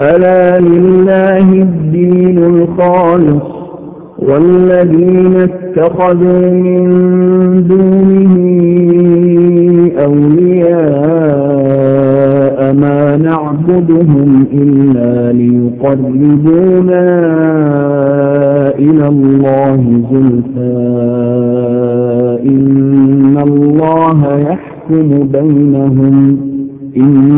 ألا لله الدين الخالص والذين اتخذوا من دونه أولياء ما نعبدهم إلا ليقربونا إلى الله زلفا إن الله يحكم بينهم إن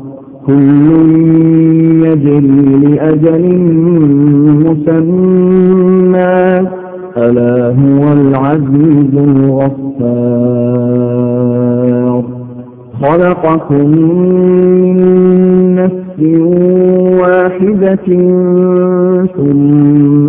كل يجري لأجل مسمى. ألا هو العزيز الغفار. خلقكم من نفس واحدة ثم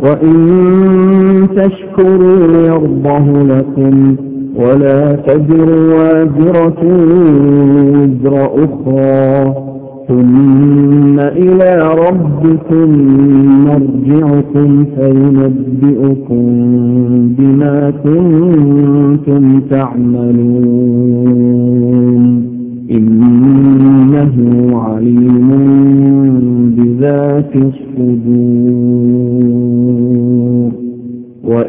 وإن تشكروا يرضه لكم ولا تجر وازرة وزر أخرى ثم إلى ربكم مرجعكم فينبئكم بما كنتم تعملون إنه عليم بذات الصدور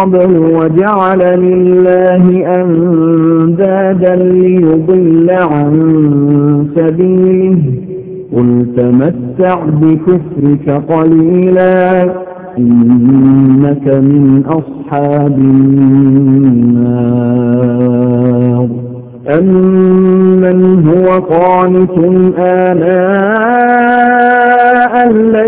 قبل وجعل لله أندادا ليضل عن سبيله قل تمتع بكفرك قليلا إنك من أصحاب النار أمن هو قانت آناء الليل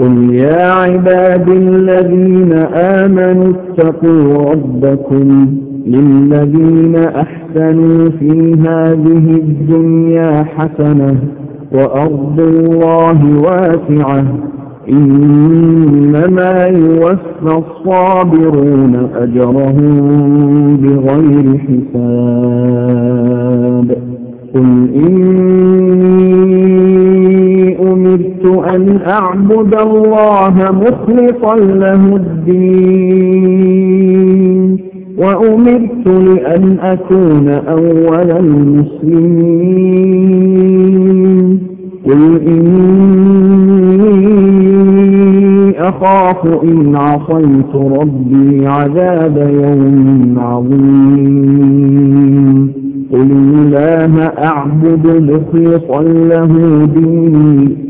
قل يا عباد الذين آمنوا اتقوا ربكم للذين أحسنوا في هذه الدنيا حسنة وأرض الله واسعة إنما يوفى الصابرون أجرهم بغير حساب قل إني أمرت أن أعبد الله مخلصا له الدين وأمرت لأن أكون أول المسلمين. قل إني أخاف إن عصيت ربي عذاب يوم عظيم. قل الله أعبد مخلصا له ديني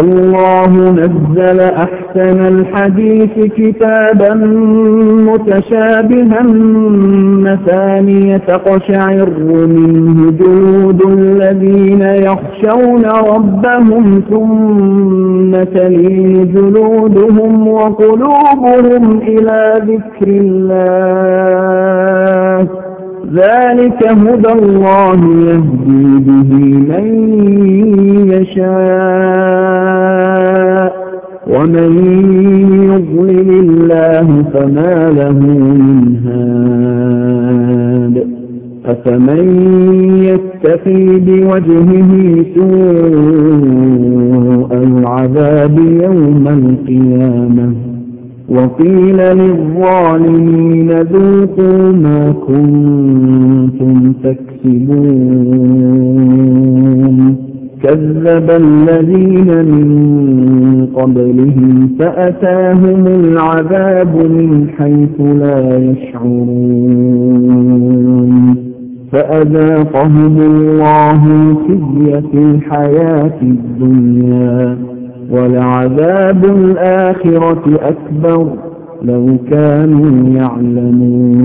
الله نزل أحسن الحديث كتابا متشابها مثانية تقشعر منه جود الذين يخشون ربهم ثم تلين جلودهم وقلوبهم إلى ذكر الله. ذلك هدى الله يهدي به من يشاء. ومن يضلل الله فما له من هاد. أفمن يتقي بوجهه سوء العذاب يوم القيامة؟ وقيل للظالمين ذوقوا ما كنتم تكسبون. كذب الذين من قبلهم فأتاهم العذاب من حيث لا يشعرون. فأذاقهم الله خزي في الحياة الدنيا ولعذاب الآخرة أكبر لو كانوا يعلمون.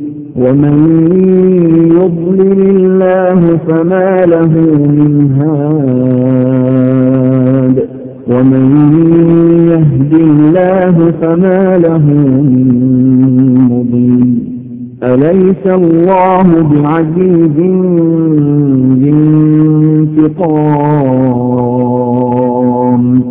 ومن يضلل الله فما له من هاد ومن يهد الله فما له من مضل أليس الله بعزيز بانتقام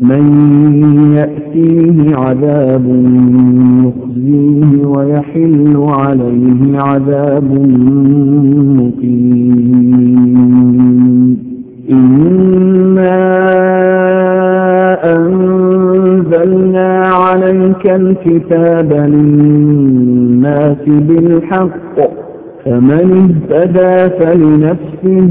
من يأتيه عذاب يخزيه ويحل عليه عذاب مقيم. إنا أنزلنا عليك الكتاب للناس بالحق فمن اهتدى فلنفسه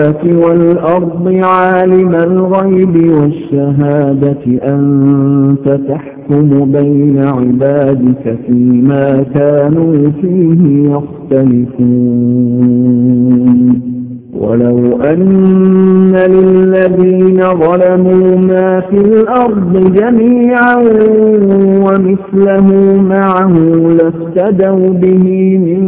السماوات والأرض عالم الغيب والشهادة أنت تحكم بين عبادك فيما كانوا فيه يختلفون. ولو أن للذين ظلموا ما في الأرض جميعا ومثله معه لافتدوا به من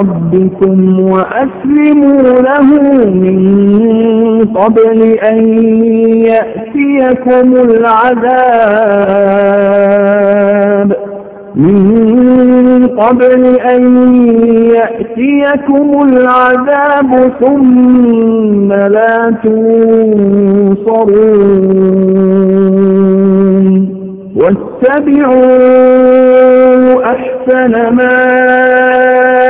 ربكم وأسلموا له من قبل أن يأتيكم العذاب. من قبل أن يأتيكم العذاب ثم لا تنصرون. واتبعوا أحسن ما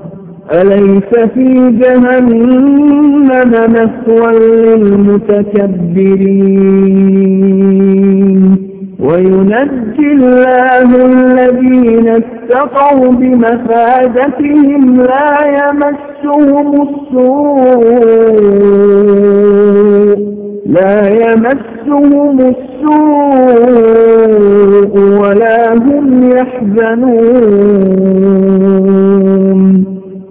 أليس في جهنم مثوى للمتكبرين؟ وينجي الله الذين اتقوا بمفادتهم لا يمسهم السوء لا يمسهم السوء ولا هم يحزنون.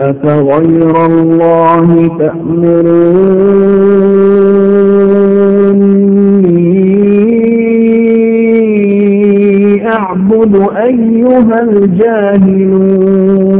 أفغير الله تأمروني أعبد أيها الجاهلون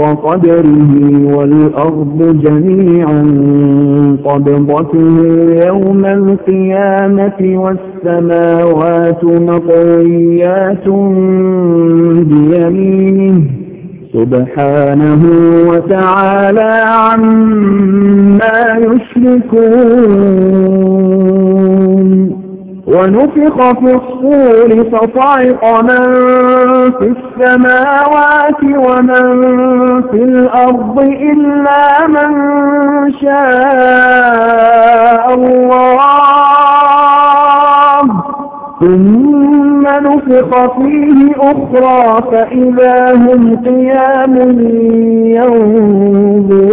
قدره والأرض جميعا قبضته يوم القيامة والسماوات مطويات بيمينه سبحانه وتعالى عما يشركون ونفخ في الصور فصعق من في السماوات ومن في الأرض إلا من شاء الله. ثم نفخ فيه أخرى فإذا هم قيام ينظرون.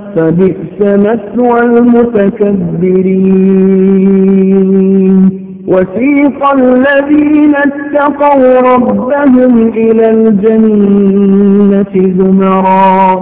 فبئس مثوى المتكبرين. وسيق الذين اتقوا ربهم إلى الجنة زمرا